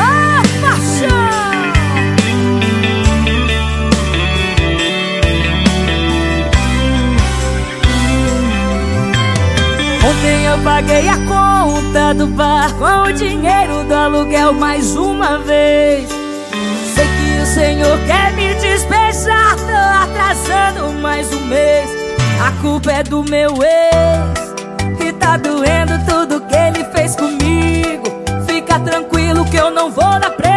Oh! Ontem eu paguei a conta do bar com o dinheiro do aluguel mais uma vez. Sei que o senhor quer me despejar, tô atrasando mais um mês. A culpa é do meu ex tá doendo tudo que ele fez comigo. Fica tranquilo que eu não vou na pressa.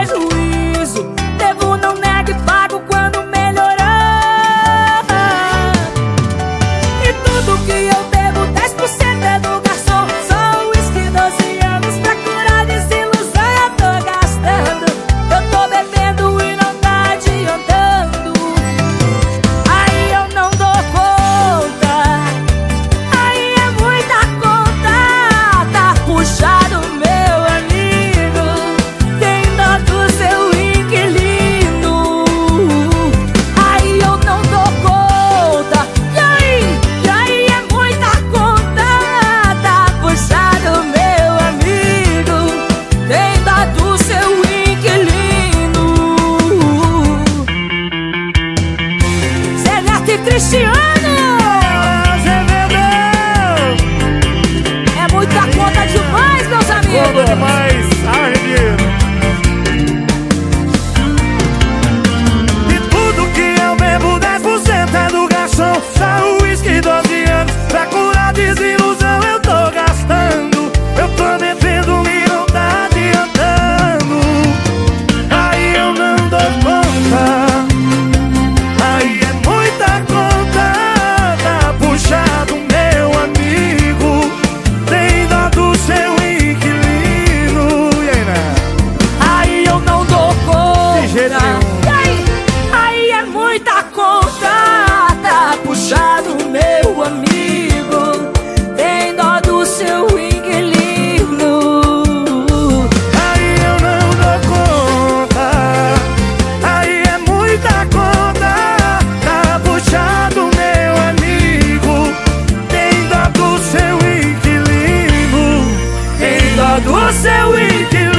do seu inquilino.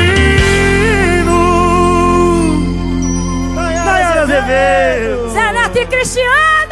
Nayara Azevedo. Zé Neto e Cristiano.